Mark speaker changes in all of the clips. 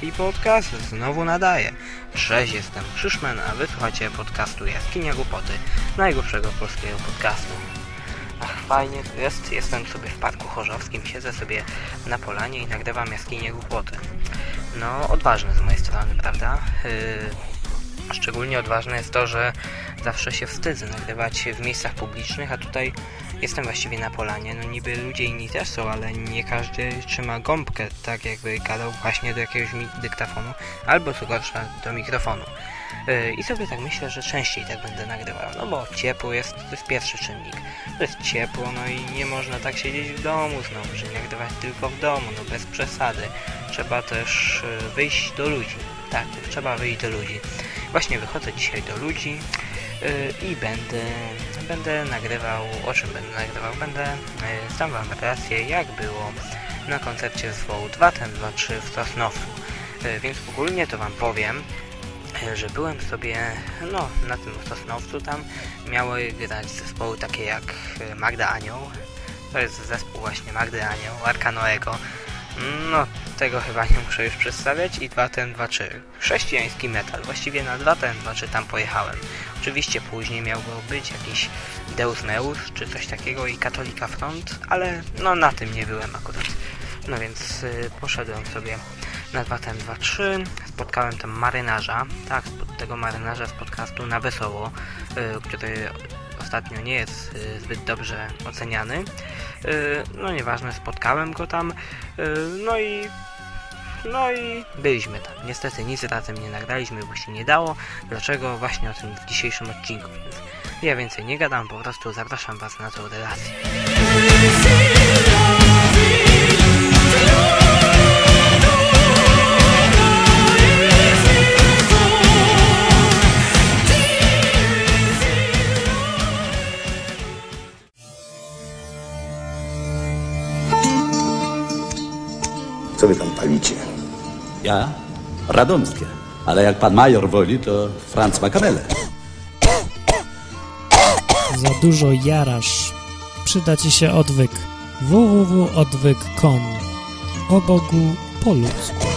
Speaker 1: polski podcast znowu nadaje. Cześć, jestem Krzyszman, a wysłuchacie podcastu Jaskinia Głupoty, najgłupszego polskiego podcastu. Ach, fajnie tu jest. Jestem sobie w Parku Chorzowskim, siedzę sobie na polanie i nagrywam Jaskinię Głupoty. No, odważne z mojej strony, prawda? Yy, szczególnie odważne jest to, że zawsze się wstydzę nagrywać w miejscach publicznych, a tutaj jestem właściwie na polanie. No niby ludzie inni też są, ale nie każdy trzyma gąbkę tak jakby gadał właśnie do jakiegoś dyktafonu, albo co gorsza do mikrofonu. Yy, I sobie tak myślę, że częściej tak będę nagrywał, no bo ciepło jest, to jest pierwszy czynnik. To jest ciepło, no i nie można tak siedzieć w domu znowu, że nagrywać tylko w domu, no bez przesady. Trzeba też yy, wyjść do ludzi. Tak, trzeba wyjść do ludzi. Właśnie wychodzę dzisiaj do ludzi yy, i będę, będę nagrywał, o czym będę nagrywał? Będę yy, sam wam relację, jak było na koncercie zespołu 2 ten 2 3 w Sosnowcu. Yy, więc ogólnie to wam powiem, że byłem sobie, no, na tym Sosnowcu tam miały grać zespoły takie jak Magda Anioł, to jest zespół właśnie Magdy Anioł, Arkanoego, no, tego chyba nie muszę już przedstawiać i 2 ten 2 3 chrześcijański metal, właściwie na 2 ten 2 3 tam pojechałem. Oczywiście później miał być jakiś Deus Meus czy coś takiego i Katolika Front, ale no na tym nie byłem akurat. No więc y, poszedłem sobie na 2 ten 2 3 spotkałem tam marynarza, tak, tego marynarza z podcastu na wesoło, y, który ostatnio nie jest y, zbyt dobrze oceniany. Y, no nieważne, spotkałem go tam, no i no i byliśmy tam. Niestety nic razem nie nagraliśmy, bo się nie dało. Dlaczego? Właśnie o tym w dzisiejszym odcinku. Więc ja więcej nie gadam, po prostu zapraszam Was na tą relację.
Speaker 2: Co wy tam palicie?
Speaker 3: Ja? Radomskie. Ale jak pan major woli, to Franz Makamele.
Speaker 4: Za dużo jarasz. Przyda ci się odwyk. www.odwyk.com O Bogu po ludzku.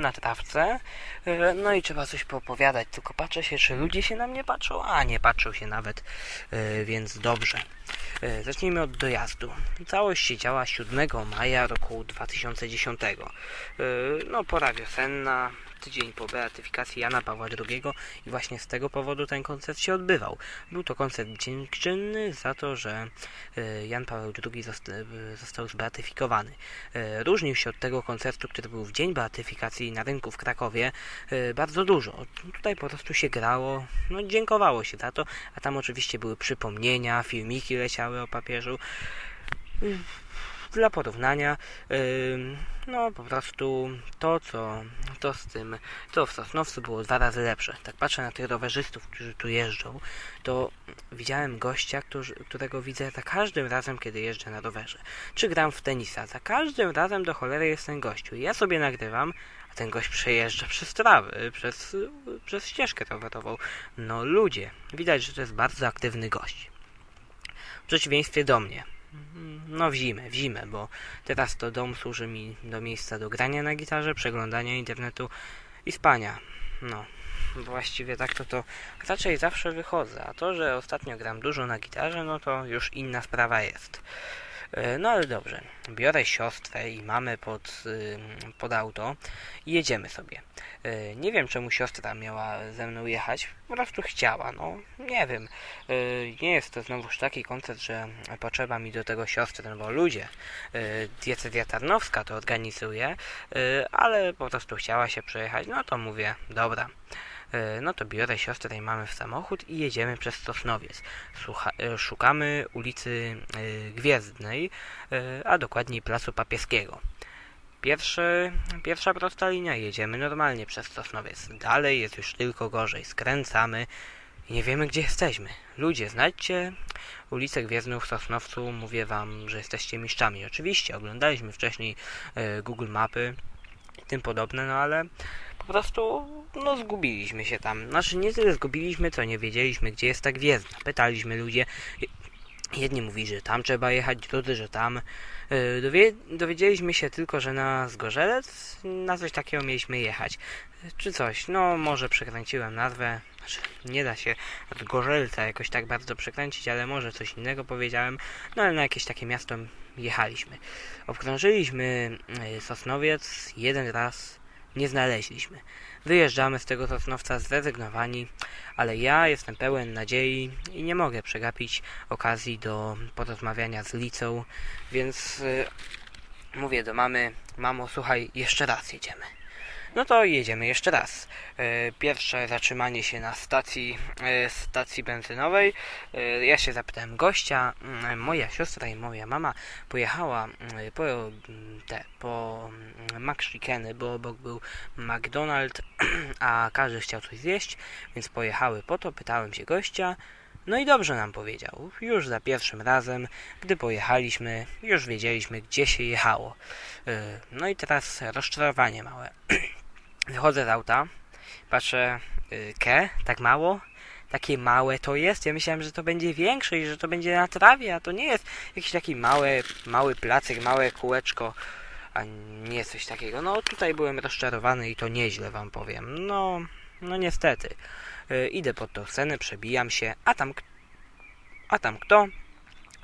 Speaker 5: Na
Speaker 1: trawce, no i trzeba coś poopowiadać, tylko patrzę się, czy ludzie się na mnie patrzą, a nie patrzą się nawet, e, więc dobrze. E, Zacznijmy od dojazdu. Całość się działa 7 maja roku 2010. E, No, pora wiosenna, tydzień po beatyfikacji Jana Pawła II i właśnie z tego powodu ten koncert się odbywał. Był to koncert dziękczynny za to, że e, Jan Paweł II e, został zbeatyfikowany. E, Różnił się od tego koncertu, który był w dzień beatyfikacji na rynku w Krakowie bardzo dużo. Tutaj po prostu się grało, no dziękowało się za to, a tam oczywiście były przypomnienia, filmiki leciały o papieżu. Dla porównania, ym, no po prostu to, co to z tym, to w Sosnowcu było dwa razy lepsze. Tak patrzę na tych rowerzystów, którzy tu jeżdżą, to widziałem gościa, którzy, którego widzę za każdym razem, kiedy jeżdżę na rowerze. Czy gram w tenisa, za każdym razem do cholery jest ten gościu. I ja sobie nagrywam, a ten gość przejeżdża przez trawy, przez, przez ścieżkę rowerową. No ludzie, widać, że to jest bardzo aktywny gość. W przeciwieństwie do mnie. No w zimę, w zimę, bo teraz to dom służy mi do miejsca do grania na gitarze, przeglądania internetu i spania. No, właściwie tak to to raczej zawsze wychodzę, a to, że ostatnio gram dużo na gitarze, no to już inna sprawa jest. E, No ale dobrze, biorę siostrę i mamę pod, pod auto i jedziemy sobie. E, Nie wiem czemu siostra miała ze mną jechać, po prostu chciała, no nie wiem. E, Nie jest to znowuż taki koncert, że potrzeba mi do tego siostry, no bo ludzie, diecezja tarnowska to organizuje, ale po prostu chciała się przejechać, no to mówię, dobra. E, No to biorę siostrę i mamy w samochód i jedziemy przez Sosnowiec. Słucha, e, szukamy ulicy e, Gwiezdnej, a dokładniej Placu Papieskiego. Pierwszy, pierwsza prosta linia, jedziemy normalnie przez Sosnowiec. Dalej jest już tylko gorzej, skręcamy i nie wiemy gdzie jesteśmy. Ludzie, znajdźcie ulicę Gwiezdną w Sosnowcu, mówię wam, że jesteście mistrzami. Oczywiście, oglądaliśmy wcześniej Google Mapy i tym podobne, no ale po prostu, no zgubiliśmy się tam. Znaczy nie tyle zgubiliśmy, co nie wiedzieliśmy, gdzie jest ta gwiezdna. Pytaliśmy ludzie, jedni mówili, że tam trzeba jechać, drudzy, że tam. Yy, Dowie, dowiedzieliśmy się tylko, że na Zgorzelec, na coś takiego mieliśmy jechać. Czy coś, no może przekręciłem nazwę. Znaczy, nie da się od Gorzelca jakoś tak bardzo przekręcić, ale może coś innego powiedziałem. No ale na jakieś takie miasto jechaliśmy. Obkrążyliśmy yy, Sosnowiec jeden raz nie znaleźliśmy. Wyjeżdżamy z tego Sosnowca zrezygnowani, ale ja jestem pełen nadziei i nie mogę przegapić okazji do porozmawiania z Licą, więc y, mówię do mamy, mamo słuchaj, jeszcze raz jedziemy. No to jedziemy jeszcze raz. E, Pierwsze zatrzymanie się na stacji, e, stacji benzynowej. E, Ja się zapytałem gościa. Mm, Moja siostra i moja mama pojechała mm, po mm, te, po McChickeny, bo obok był McDonald's, a każdy chciał coś zjeść, więc pojechały po to. Pytałem się gościa. No i dobrze nam powiedział. Już za pierwszym razem, gdy pojechaliśmy, już wiedzieliśmy, gdzie się jechało. No i teraz rozczarowanie małe. Wychodzę z auta, patrzę, y, ke, tak mało, takie małe to jest. Ja myślałem, że to będzie większe i że to będzie na trawie, a to nie jest jakiś taki mały, mały placek, małe kółeczko, a nie coś takiego. No tutaj byłem rozczarowany i to nieźle wam powiem. No, no niestety. Y, Idę pod tą scenę, przebijam się, a tam, a tam kto?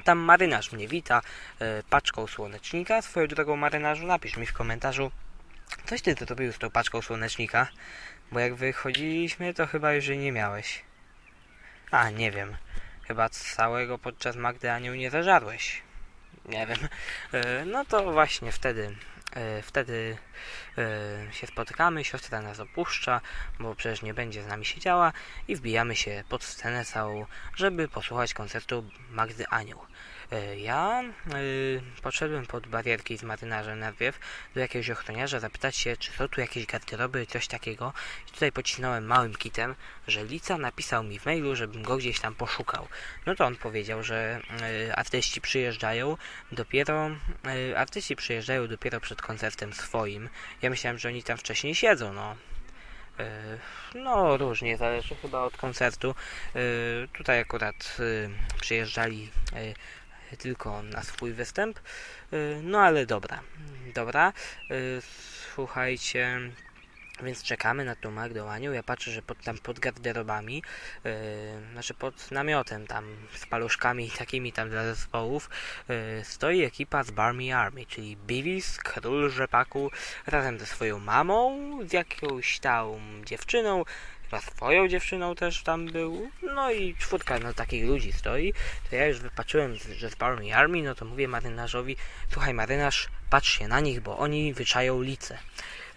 Speaker 1: Tam marynarz mnie wita y, paczką słonecznika. Swoją drogą marynarzu, napisz mi w komentarzu, Coś ty zrobił z tą paczką słonecznika? Bo jak wychodziliśmy, to chyba już jej nie miałeś. A, nie wiem. Chyba całego podczas Magdy Anioł nie zażarłeś. Nie wiem. E, No to właśnie wtedy, e, wtedy e, się spotykamy, siostra nas opuszcza, bo przecież nie będzie z nami siedziała i wbijamy się pod scenę całą, żeby posłuchać koncertu Magdy Anioł. E, Ja y, podszedłem pod barierki z marynarzem najpierw do jakiegoś ochroniarza zapytać się, czy są tu jakieś garderoby, coś takiego. I tutaj pocisnąłem małym kitem, że Lica napisał mi w mailu, żebym go gdzieś tam poszukał. No to on powiedział, że y, artyści przyjeżdżają dopiero, artyści przyjeżdżają dopiero przed koncertem swoim. Ja myślałem, że oni tam wcześniej siedzą, no. No, różnie, zależy chyba od koncertu. Tutaj akurat przyjeżdżali tylko na swój występ. Y, No ale dobra, dobra. Y, słuchajcie, więc czekamy na tą Magdę Aniu. Ja patrzę, że pod, tam pod garderobami, yy, znaczy pod namiotem tam z paluszkami takimi tam dla zespołów stoi ekipa z Barmy Army, czyli Beavis, król rzepaku, razem ze swoją mamą, z jakąś tam dziewczyną, chyba swoją dziewczyną też tam był, no i czwórka no, takich ludzi stoi, to ja już wypatrzyłem, że z Barmy Army, no to mówię marynarzowi, słuchaj marynarz, patrz się na nich, bo oni wyczają lice.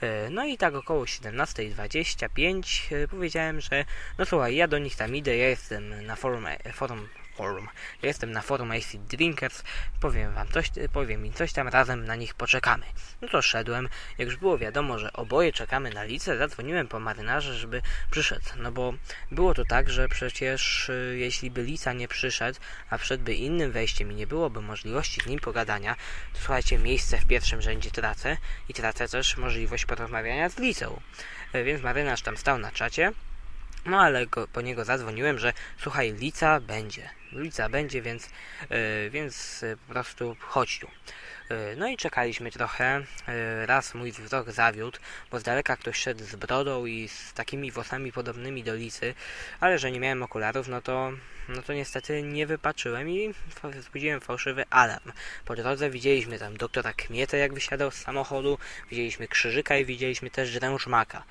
Speaker 1: E, No i tak około 17.25 e, powiedziałem, że no słuchaj, ja do nich tam idę, ja jestem na forum, e, forum, forum, ja jestem na forum AC Drinkers, powiem wam coś, e, powiem im coś tam, razem na nich poczekamy. No to szedłem, jak już było wiadomo, że oboje czekamy na licę, zadzwoniłem po marynarza, żeby przyszedł, no bo było to tak, że przecież e, jeśli by lica nie przyszedł, a wszedłby innym wejściem i nie byłoby możliwości z nim pogadania, to słuchajcie, miejsce w pierwszym rzędzie tracę i tracę też możliwość porozmawiania z licą. E, Więc marynarz tam stał na czacie, no ale go, po niego zadzwoniłem, że słuchaj, lica będzie. Lica będzie, więc, e, więc e, po prostu chodź tu. E, No i czekaliśmy trochę. Raz mój wzrok zawiódł, bo z daleka ktoś szedł z brodą i z takimi włosami podobnymi do licy, ale że nie miałem okularów, no to, no to niestety nie wypatrzyłem i wzbudziłem fałszywy alarm. Po drodze widzieliśmy tam doktora Kmietę, jak wysiadał z samochodu, widzieliśmy Krzyżyka i widzieliśmy też Drężmaka,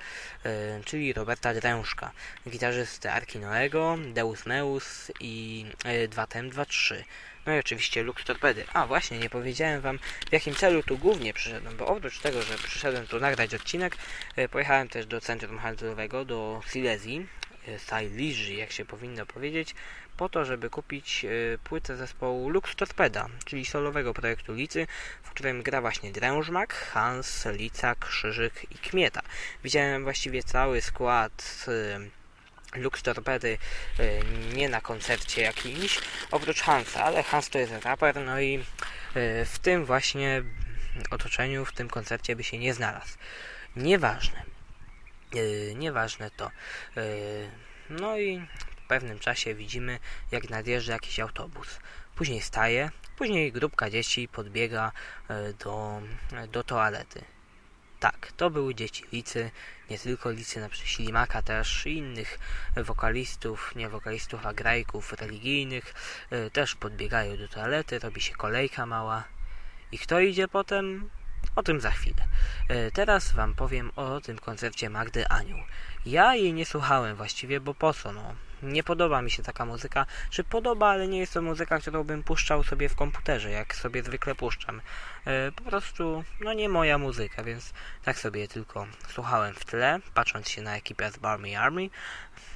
Speaker 1: czyli Roberta Drężka, gitarzysty Arki Noego, Deus Meus i e, 2TM23. No i oczywiście Lux Torpedy. A właśnie, nie powiedziałem wam w jakim celu tu głównie przyszedłem, bo oprócz tego, że przyszedłem tu nagrać odcinek, e, pojechałem też do centrum handlowego, do Silesii, e, Silesii, jak się powinno powiedzieć, po to, żeby kupić płytę zespołu Lux Torpeda, czyli solowego projektu Licy, w którym gra właśnie Drężmak, Hans, Lica, Krzyżyk i Kmieta. Widziałem właściwie cały skład Lux Torpedy e, nie na koncercie jakimś, oprócz Hansa, ale Hans to jest raper, no i e, w tym właśnie otoczeniu, w tym koncercie by się nie znalazł. Nieważne. E, Nieważne to. No i w pewnym czasie widzimy, jak nadjeżdża jakiś autobus. Później staje, później grupka dzieci podbiega do, do toalety. Tak, to były dzieci Licy, nie tylko Licy, na przykład Ślimaka też innych wokalistów, nie wokalistów, a grajków religijnych e, też podbiegają do toalety, robi się kolejka mała. I kto idzie potem? O tym za chwilę. E, Teraz wam powiem o tym koncercie Magdy Anioł. Ja jej nie słuchałem właściwie, bo po co no? Nie podoba mi się taka muzyka, czy podoba, ale nie jest to muzyka, którą bym puszczał sobie w komputerze, jak sobie zwykle puszczam. E, Po prostu, no nie moja muzyka, więc tak sobie tylko słuchałem w tle, patrząc się na ekipę z Barmy Army.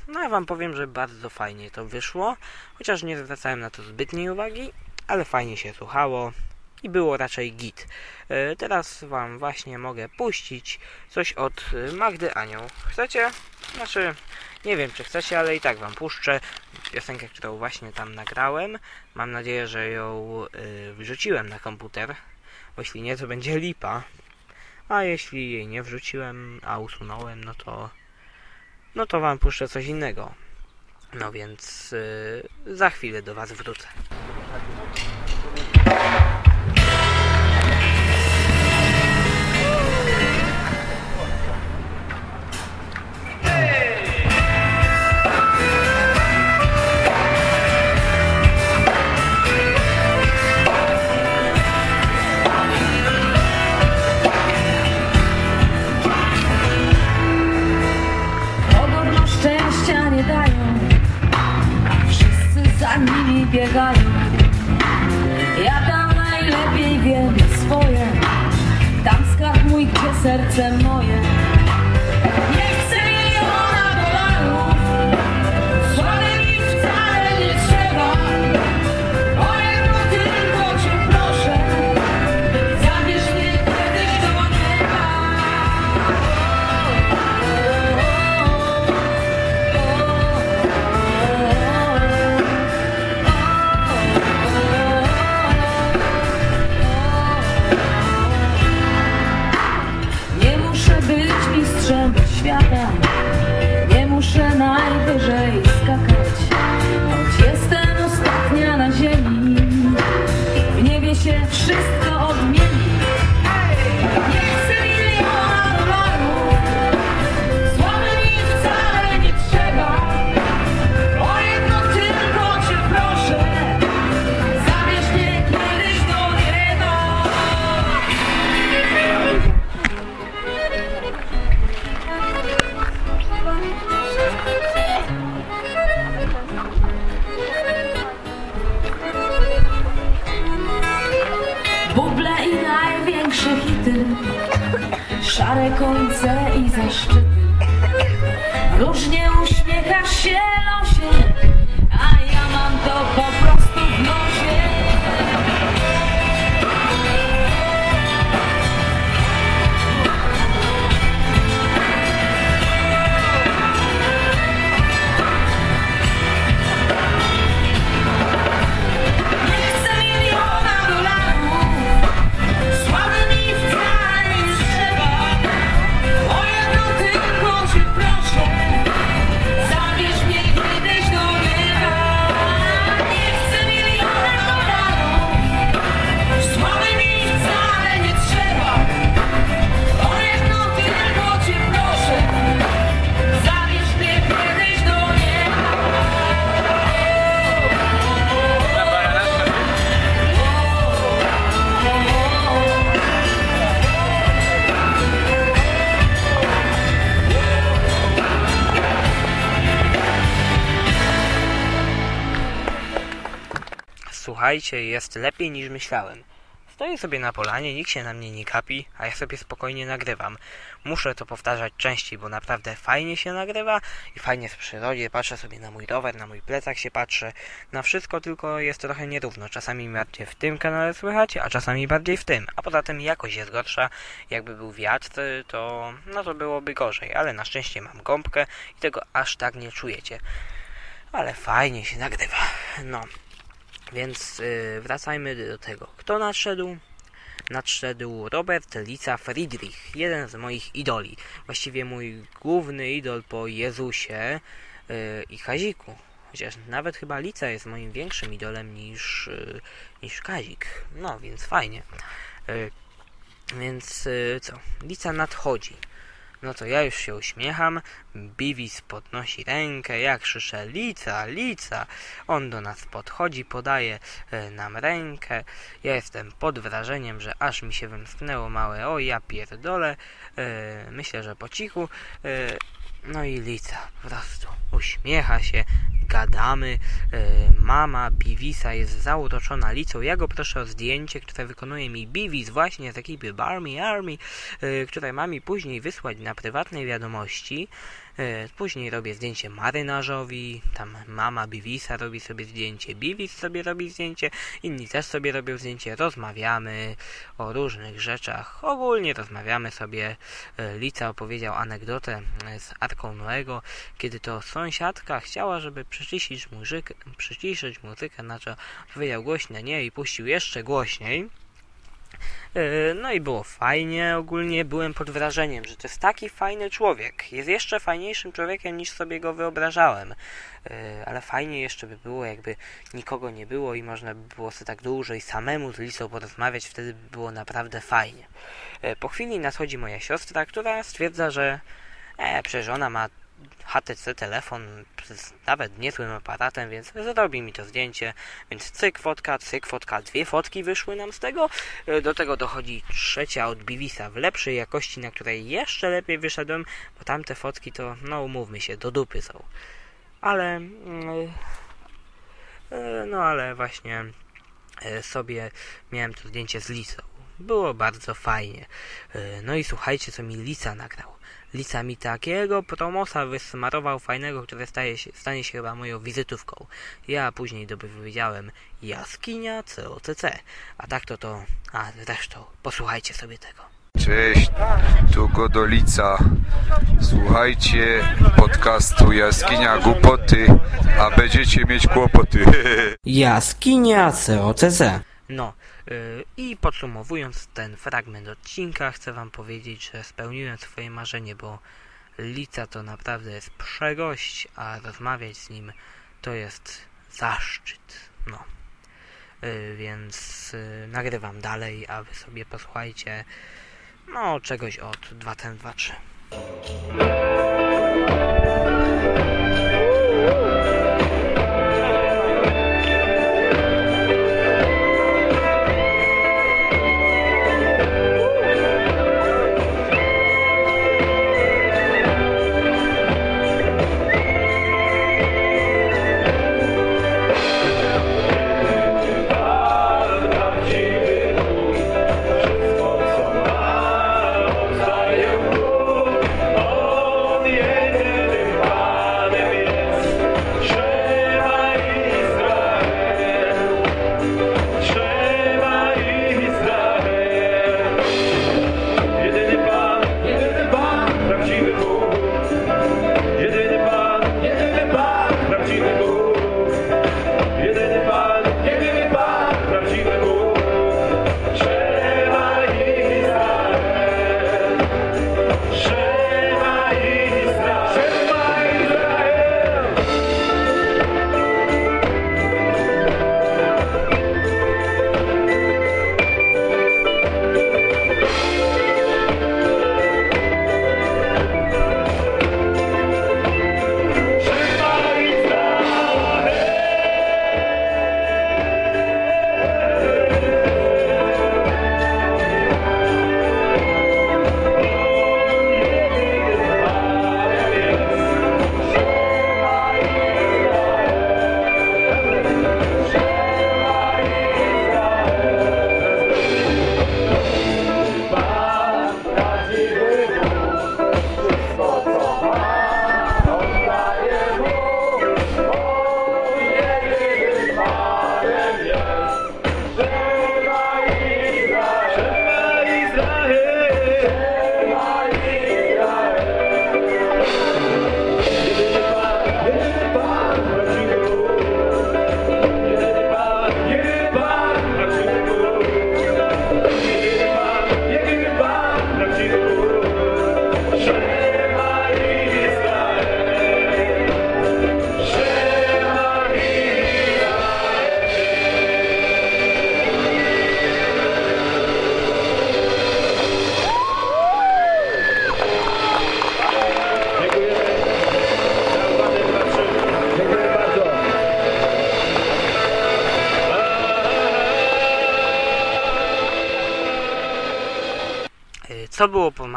Speaker 1: No ja wam powiem, że bardzo fajnie to wyszło, chociaż nie zwracałem na to zbytniej uwagi, ale fajnie się słuchało i było raczej git. E, Teraz wam właśnie mogę puścić coś od e, Magdy Anioł. Chcecie? Znaczy, nie wiem czy chcecie, ale i tak wam puszczę piosenkę, którą właśnie tam nagrałem. Mam nadzieję, że ją e, wrzuciłem na komputer, bo jeśli nie, to będzie lipa. A jeśli jej nie wrzuciłem, a usunąłem, no to no to wam puszczę coś innego. No więc e, za chwilę do was wrócę.
Speaker 6: Biegają. Ja tam najlepiej wiem swoje, tam skarb mój, gdzie serce moje.
Speaker 1: Słuchajcie, jest lepiej niż myślałem. Stoję sobie na polanie, nikt się na mnie nie kapi, a ja sobie spokojnie nagrywam. Muszę to powtarzać częściej, bo naprawdę fajnie się nagrywa i fajnie w przyrodzie. Patrzę sobie na mój rower, na mój plecak się patrzę. Na wszystko tylko jest trochę nierówno. Czasami bardziej w tym kanale słychać, a czasami bardziej w tym. A poza tym jakość jest gorsza. Jakby był wiatr, to no to byłoby gorzej. Ale na szczęście mam gąbkę i tego aż tak nie czujecie. Ale fajnie się nagrywa. No. Więc y, wracajmy do tego. Kto nadszedł? Nadszedł Robert Lica Friedrich, jeden z moich idoli. Właściwie mój główny idol po Jezusie y, i Kaziku. Chociaż nawet chyba Lica jest moim większym idolem niż, y, niż Kazik. No, więc fajnie. Y, więc y, co? Lica nadchodzi. No to ja już się uśmiecham. Biwis podnosi rękę, jak krzyczę Lica, Lica. On do nas podchodzi, podaje e, nam rękę. Ja jestem pod wrażeniem, że aż mi się wymsknęło małe o ja pierdolę. E, myślę, że po cichu. No i Lica po prostu uśmiecha się, gadamy. E, mama Biwisa jest zauroczona Licą. Ja go proszę o zdjęcie, które wykonuje mi Biwis właśnie z ekipy Barmy Army, e, które ma mi później wysłać na prywatnej wiadomości. E, Później robię zdjęcie marynarzowi, tam mama Biwisa robi sobie zdjęcie, Biwis sobie robi zdjęcie, inni też sobie robią zdjęcie, rozmawiamy o różnych rzeczach. Ogólnie rozmawiamy sobie. E, Lica opowiedział anegdotę e, z Arką Noego, kiedy to sąsiadka chciała, żeby przyciszyć muzykę, przyciszyć muzykę, na co powiedział głośne nie i puścił jeszcze głośniej. E, No i było fajnie, ogólnie byłem pod wrażeniem, że to jest taki fajny człowiek. Jest jeszcze fajniejszym człowiekiem niż sobie go wyobrażałem. E, Ale fajnie jeszcze by było, jakby nikogo nie było i można by było sobie tak dłużej samemu z Lisą porozmawiać, wtedy by było naprawdę fajnie. E, Po chwili nadchodzi moja siostra, która stwierdza, że e, przecież ona ma HTC telefon z nawet niezłym aparatem, więc zrobi mi to zdjęcie. Więc cyk fotka, cyk fotka, dwie fotki wyszły nam z tego. E, Do tego dochodzi trzecia od Bivisa w lepszej jakości, na której jeszcze lepiej wyszedłem, bo tamte fotki to, no umówmy się, do dupy są. Ale, mm, e, no ale właśnie e, sobie miałem to zdjęcie z Lisą. Było bardzo fajnie. No i słuchajcie, co mi Lisa nagrał. Lisa mi takiego promosa wysmarował fajnego, który staje się, stanie się chyba moją wizytówką. Ja później dopowiedziałem jaskinia COCC. A tak to to... A zresztą, posłuchajcie sobie tego.
Speaker 7: Cześć, tu Godolica. Słuchajcie podcastu Jaskinia Głupoty, a będziecie mieć kłopoty.
Speaker 1: Jaskinia COCC. No i podsumowując ten fragment odcinka, chcę wam powiedzieć, że spełniłem swoje marzenie, bo Lica to naprawdę jest przegość, a rozmawiać z nim to jest zaszczyt. No. Yy, więc yy, nagrywam dalej, a wy sobie posłuchajcie no czegoś od 2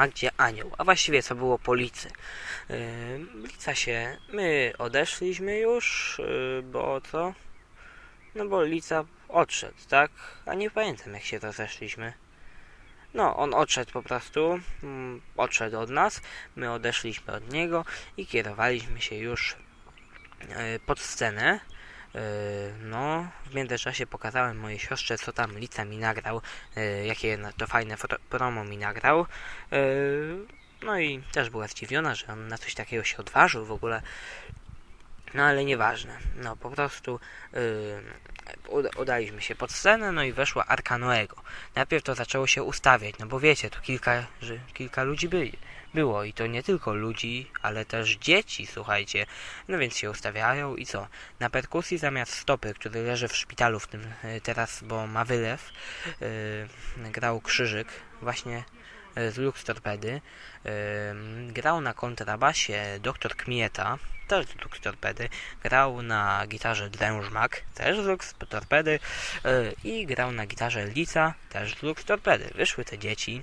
Speaker 1: po Magdzie Anioł, a właściwie co było po Licy. Lica się, my odeszliśmy już, yy, bo co? No bo Lica odszedł, tak? A nie pamiętam jak się rozeszliśmy. No, on odszedł po prostu, mm, odszedł od nas, my odeszliśmy od niego i kierowaliśmy się już yy, pod scenę. Yy, No, w międzyczasie pokazałem mojej siostrze, co tam Lica mi nagrał, yy, jakie to fajne promo mi nagrał. Yy, No i też była zdziwiona, że on na coś takiego się odważył w ogóle. No ale nieważne. No po prostu yy, uda- udaliśmy się pod scenę, no i weszła Arka Noego. Najpierw to zaczęło się ustawiać, no bo wiecie, tu kilka, że kilka ludzi byli. Było i to nie tylko ludzi, ale też dzieci, słuchajcie. No więc się ustawiają i co? Na perkusji zamiast stopy, który leży w szpitalu w tym y, teraz, bo ma wylew, yy, grał Krzyżyk, właśnie y, z Lux Torpedy. Ym, grał na kontrabasie dr Kmieta, też z Lux Torpedy. Grał na gitarze Drężmak, też z Lux Torpedy. y, I grał na gitarze Lica, też z Lux Torpedy. Wyszły te dzieci.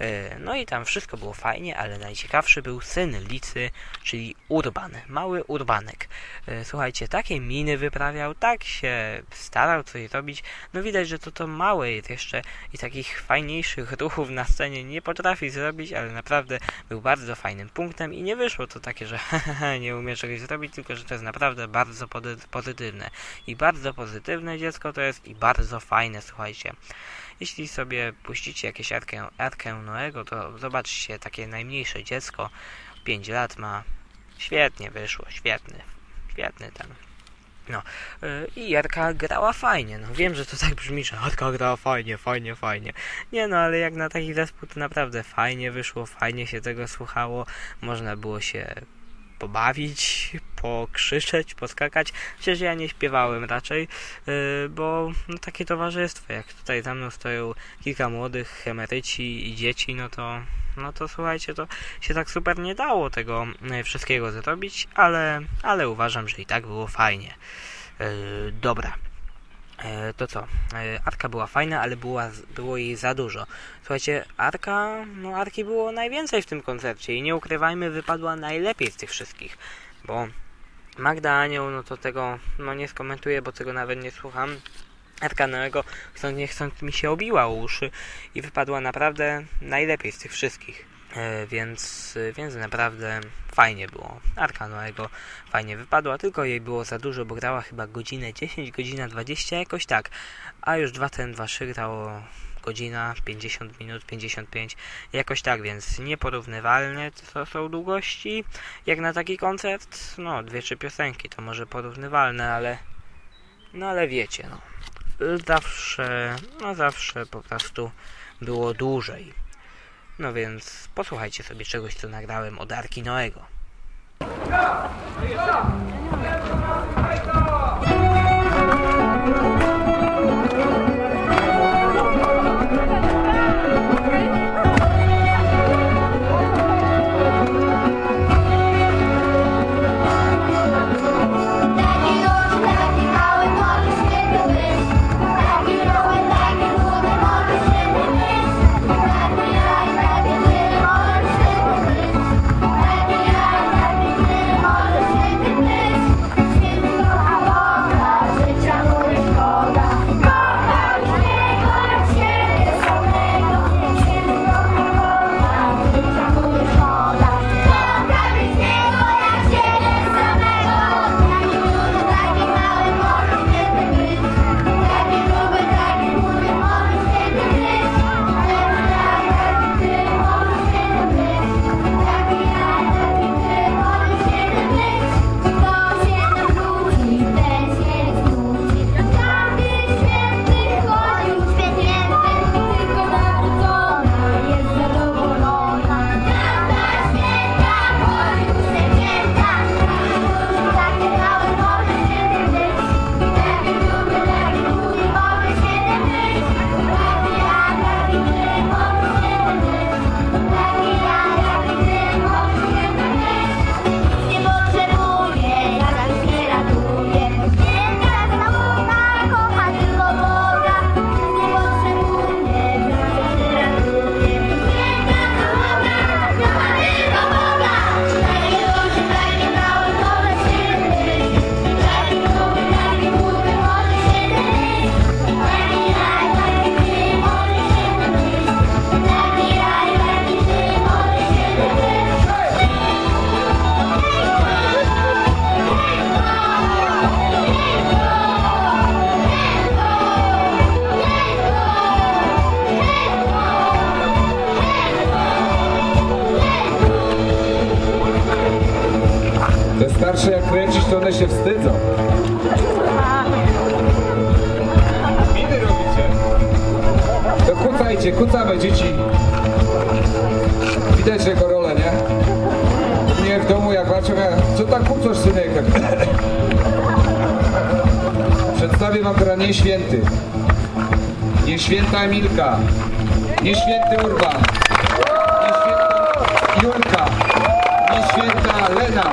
Speaker 1: y, No i tam wszystko było fajnie, ale najciekawszy był syn Licy, czyli Urban, mały Urbanek. Y, Słuchajcie, takie miny wyprawiał, tak się starał coś robić. No widać, że to to małe jest jeszcze i takich fajniejszych ruchów na scenie nie potrafi zrobić, ale naprawdę był bardzo fajnym punktem i nie wyszło to takie, że nie umie czegoś zrobić, tylko że to jest naprawdę bardzo pozytywne. I bardzo pozytywne dziecko to jest i bardzo fajne, słuchajcie. Jeśli sobie puścicie jakieś Arkę, Arkę Noego, to zobaczcie takie najmniejsze dziecko, 5 lat ma, świetnie wyszło, świetny, świetny ten. No, yy, i Jarka grała fajnie, no wiem, że to tak brzmi, że Jarka grała fajnie, fajnie, fajnie. Nie no, ale jak na taki zespół to naprawdę fajnie wyszło, fajnie się tego słuchało, można było się pobawić, pokrzyczeć, poskakać. Przecież ja nie śpiewałem raczej, yy, bo no, takie towarzystwo, jak tutaj za mną stoją kilka młodych emeryci i dzieci, no to no to słuchajcie, to się tak super nie dało tego yy, wszystkiego zrobić, ale, ale uważam, że i tak było fajnie. Yy, dobra. E, to co? E, Arka była fajna, ale była, było jej za dużo. Słuchajcie, Arka, no Arki było najwięcej w tym koncercie i nie ukrywajmy, wypadła najlepiej z tych wszystkich, bo Magda Anioł, no to tego, no nie skomentuję, bo tego nawet nie słucham. Arka Noego, chcąc nie chcąc mi się obiła o uszy i wypadła naprawdę najlepiej z tych wszystkich. E, więc, więc naprawdę fajnie było. Arka Noego fajnie wypadła, tylko jej było za dużo, bo grała chyba godzinę 10, godzina 20, jakoś tak. A już 2 ten 2 3 grało godzina, 50 minut, 55, jakoś tak, więc nieporównywalne to są długości. Jak na taki koncert, no dwie trzy piosenki to może porównywalne, ale no ale wiecie, no zawsze, no zawsze po prostu było dłużej. No więc posłuchajcie sobie czegoś, co nagrałem od Arki Noego.
Speaker 8: Taki
Speaker 9: Nieświęta Julka. Nieświęta Lena.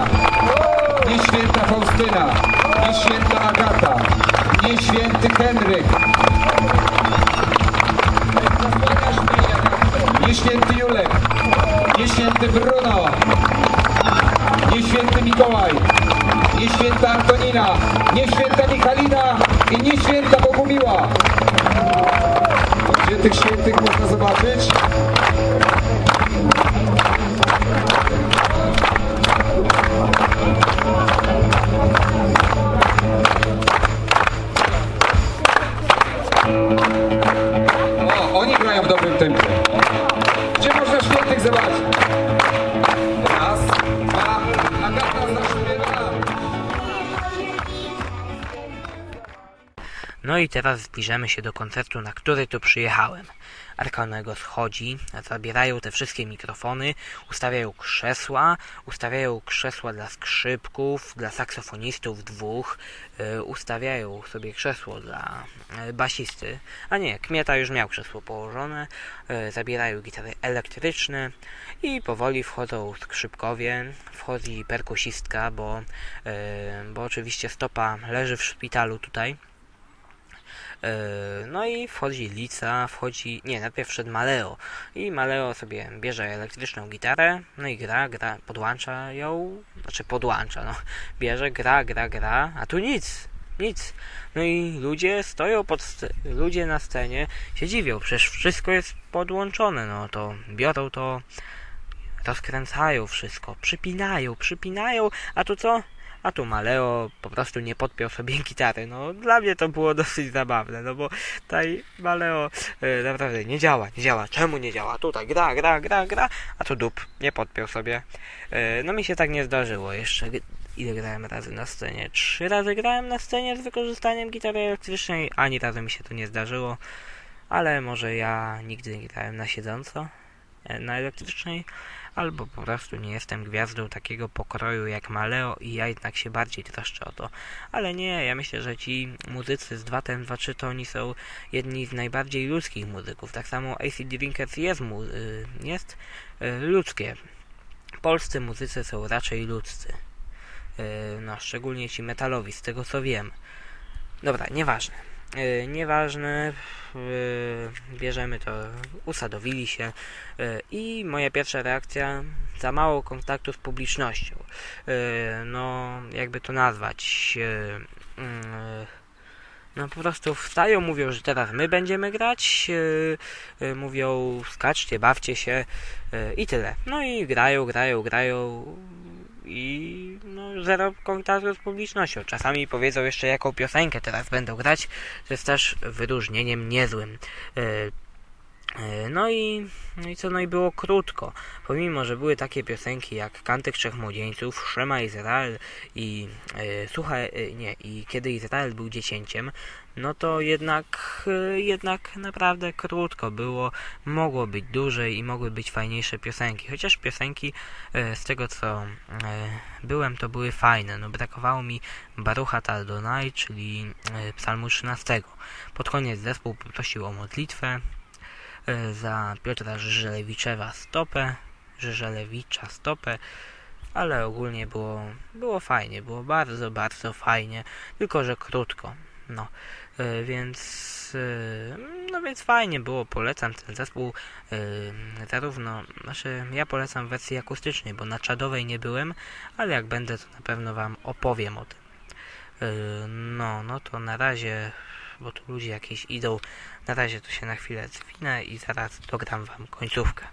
Speaker 9: Nieświęta Faustyna. Nieświęta Agata. Nieświęty Henryk. Nieświęty Julek. Nieświęty Bruno. Nieświęty Mikołaj. Nieświęta Antonina. Nieświęta Michalina. I nieświęta Bogumiła. Gdzie tych świętych można zobaczyć?
Speaker 1: I teraz zbliżamy się do koncertu, na który tu przyjechałem. Arkanego schodzi, zabierają te wszystkie mikrofony, ustawiają krzesła, ustawiają krzesła dla skrzypków, dla saksofonistów dwóch, y, ustawiają sobie krzesło dla y, basisty, a nie, Kmieta już miał krzesło położone, y, zabierają gitary elektryczne i powoli wchodzą skrzypkowie, wchodzi perkusistka, bo, bo oczywiście stopa leży w szpitalu tutaj. Yy, No i wchodzi Lica, wchodzi... Nie, najpierw wszedł Maleo. I Maleo sobie bierze elektryczną gitarę, no i gra, gra, podłącza ją, znaczy podłącza, no. Bierze, gra, gra, gra, a tu nic, nic. No i ludzie stoją pod... Ludzie na scenie się dziwią, przecież wszystko jest podłączone, no to biorą to, rozkręcają wszystko, przypinają, przypinają, a tu co? A tu Maleo po prostu nie podpiął sobie gitary. No dla mnie to było dosyć zabawne, no bo tutaj Maleo e, naprawdę nie działa, nie działa. Czemu nie działa? Tutaj gra, gra, gra, gra, a tu dup, nie podpiął sobie. E, no mi się tak nie zdarzyło jeszcze. Ile grałem razy na scenie? Trzy razy grałem na scenie z wykorzystaniem gitary elektrycznej, ani razu mi się to nie zdarzyło. Ale może ja nigdy nie grałem na siedząco, e, na elektrycznej, albo po prostu nie jestem gwiazdą takiego pokroju jak Maleo i ja jednak się bardziej troszczę o to. Ale nie, ja myślę, że ci muzycy z 2TM23 to oni są jedni z najbardziej ludzkich muzyków. Tak samo AC Drinkers jest, mu, y, jest y, ludzkie. Polscy muzycy są raczej ludzcy. Y, no, szczególnie ci metalowi, z tego co wiem. Dobra, nieważne. Yy, nieważne, bierzemy to, usadowili się yy, i moja pierwsza reakcja, za mało kontaktu z publicznością. Yy, no, jakby to nazwać, yy, no po prostu wstają, mówią, że teraz my będziemy grać, mówią skaczcie, bawcie się i tyle. No i grają, grają, grają i no, zero kontaktu z publicznością. Czasami powiedzą jeszcze jaką piosenkę teraz będą grać, to jest też wyróżnieniem niezłym. Yy, No i, no i co, no i było krótko. Pomimo, że były takie piosenki jak Kantyk Trzech Młodzieńców, Szema Izrael i yy, Słuchaj, yy, nie, i Kiedy Izrael był dziecięciem, no to jednak, yy, jednak naprawdę krótko było, mogło być dłużej i mogły być fajniejsze piosenki. Chociaż piosenki yy, z tego co yy, byłem, to były fajne. No brakowało mi Barucha Taldonaj, czyli yy, psalmu 13. Pod koniec zespół poprosił o modlitwę za Piotra Żyżelewiczewa stopę, Żyżelewicza stopę, ale ogólnie było, było fajnie, było bardzo, bardzo fajnie, tylko że krótko. No, yy, więc yy, no więc fajnie było, polecam ten zespół zarówno, znaczy ja polecam wersji akustycznej, bo na czadowej nie byłem, ale jak będę to na pewno wam opowiem o tym. No, no to na razie, bo tu ludzie jakieś idą, na razie to się na chwilę zwinę i zaraz dogram wam końcówkę.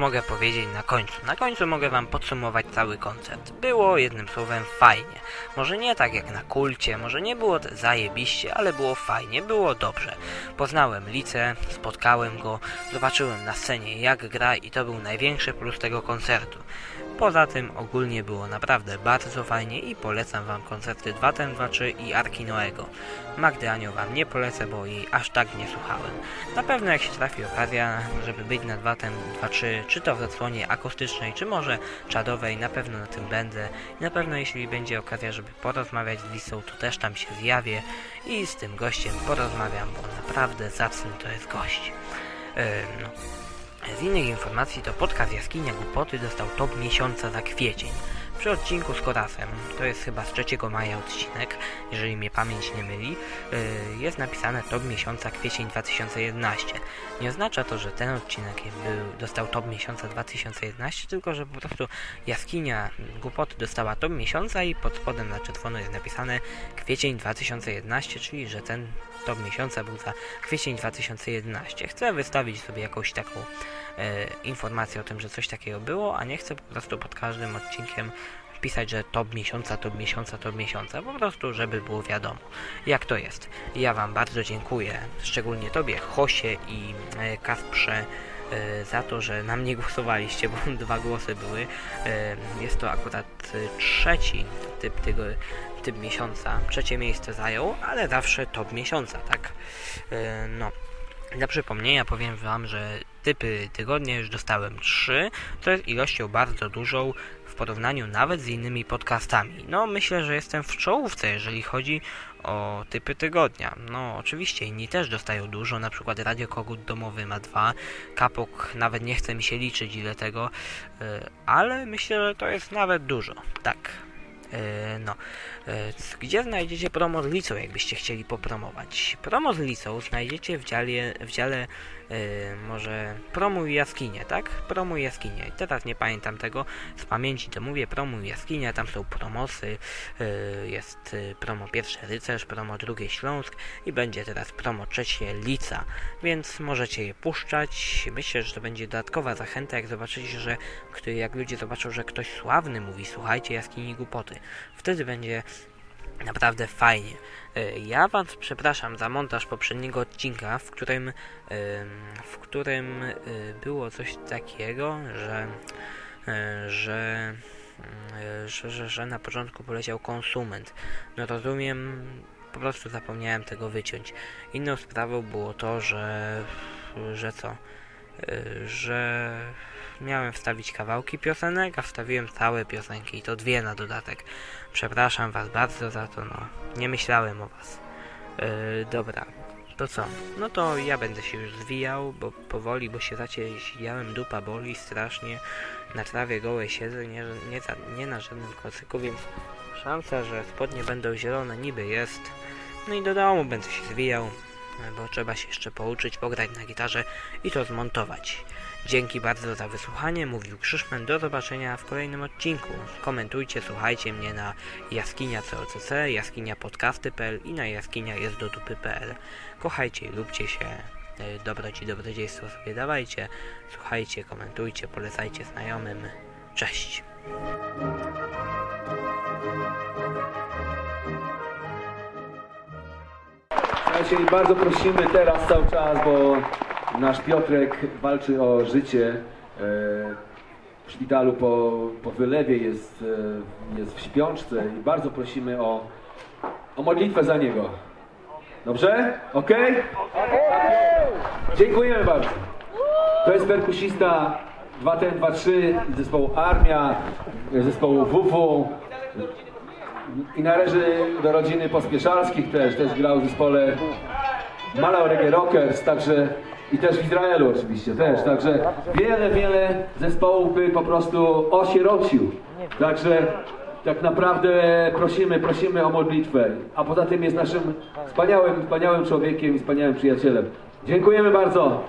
Speaker 1: Mogę powiedzieć na końcu? Na końcu mogę wam podsumować cały koncert. Było jednym słowem fajnie. Może nie tak jak na kulcie, może nie było zajebiście, ale było fajnie, było dobrze. Poznałem Licę, spotkałem go, zobaczyłem na scenie jak gra i to był największy plus tego koncertu. Poza tym ogólnie było naprawdę bardzo fajnie i polecam wam koncerty 2TM23 i Arki Noego. Magdy Anioł wam nie polecę, bo jej aż tak nie słuchałem. Na pewno jak się trafi okazja, żeby być na 2TM23, czy to w odsłonie akustycznej, czy może czadowej, na pewno na tym będę. I na pewno jeśli będzie okazja, żeby porozmawiać z Lisą, to też tam się zjawię i z tym gościem porozmawiam, bo naprawdę zacny to jest gość. Yy, no. Z innych informacji to podcast Jaskinia Głupoty dostał top miesiąca za kwiecień. Przy odcinku z Korasem, to jest chyba z 3 maja odcinek, jeżeli mnie pamięć nie myli, yy, jest napisane top miesiąca kwiecień 2011. Nie oznacza to, że ten odcinek był, dostał top miesiąca 2011, tylko że po prostu Jaskinia Głupoty dostała top miesiąca i pod spodem na czerwono jest napisane kwiecień 2011, czyli że ten top miesiąca był za kwiecień 2011. Chcę wystawić sobie jakąś taką e, informację o tym, że coś takiego było, a nie chcę po prostu pod każdym odcinkiem pisać, że top miesiąca, top miesiąca, top miesiąca, po prostu, żeby było wiadomo, jak to jest. Ja Wam bardzo dziękuję, szczególnie Tobie, Hosie i e, Kasprze, e, za to, że na mnie głosowaliście, bo dwa głosy były. E, Jest to akurat e, trzeci typ tego typ miesiąca. Trzecie miejsce zajął, ale zawsze top miesiąca, tak? E, No. Dla przypomnienia powiem Wam, że typy tygodnia już dostałem 3, co jest ilością bardzo dużą w porównaniu nawet z innymi podcastami. No, myślę, że jestem w czołówce, jeżeli chodzi o typy tygodnia. No, oczywiście inni też dostają dużo, na przykład Radio Kogut Domowy ma dwa, Kapok nawet nie chce mi się liczyć ile tego, e, ale myślę, że to jest nawet dużo, tak. E, No, E, gdzie znajdziecie promo z Licą, jakbyście chcieli popromować? Promo z Licą znajdziecie w dziale, w dziale e, może promuj jaskinie, tak? Promuj jaskinie. I teraz nie pamiętam tego z pamięci, to mówię promuj jaskinie, tam są promosy, e, jest e, promo pierwsze Rycerz, promo drugie Śląsk i będzie teraz promo trzecie Lica, więc możecie je puszczać. Myślę, że to będzie dodatkowa zachęta, jak zobaczycie, że jak ludzie zobaczą, że ktoś sławny mówi, słuchajcie jaskini głupoty. Wtedy będzie naprawdę fajnie. E, Ja Was przepraszam za montaż poprzedniego odcinka, w którym, w którym e, było coś takiego, że, e, że, e, że, że, że na początku poleciał konsument. No rozumiem, po prostu zapomniałem tego wyciąć. Inną sprawą było to, że, że co? Że miałem wstawić kawałki piosenek, a wstawiłem całe piosenki i to dwie na dodatek. Przepraszam was bardzo za to, no. Nie myślałem o was. Yy, dobra, to co? No to ja będę się już zwijał, bo powoli, bo się zacięłem, dupa boli strasznie. Na trawie gołe siedzę, nie, nie, za, nie na żadnym kocyku, więc szansa, że spodnie będą zielone niby jest. No i do domu będę się zwijał, bo trzeba się jeszcze pouczyć, pograć na gitarze i to zmontować. Dzięki bardzo za wysłuchanie, mówił Krzyszman, do zobaczenia w kolejnym odcinku. Komentujcie, słuchajcie mnie na jaskinia COCC, jaskinia podcasty.pl i na jaskinia jest do dupy.pl. Kochajcie i lubcie się, e, dobroci, dobrodziejstwo sobie dawajcie, słuchajcie, komentujcie, polecajcie znajomym. Cześć!
Speaker 10: Słuchajcie, i bardzo prosimy teraz cały czas, bo nasz Piotrek walczy o życie. E, W szpitalu po, po wylewie jest, e, jest w śpiączce i bardzo prosimy o, o modlitwę za niego. Dobrze? Okej? Dziękujemy bardzo. To jest perkusista 2TN23 zespołu Armia, zespołu WW. I należy do rodziny Pospieszalskich też, też grał w zespole Malał Reggae Rockers, także i też w Izraelu oczywiście też, także wiele, wiele zespołów by po prostu osierocił. Także tak naprawdę prosimy, prosimy o modlitwę, a poza tym jest naszym wspaniałym, wspaniałym człowiekiem i wspaniałym przyjacielem. Dziękujemy bardzo.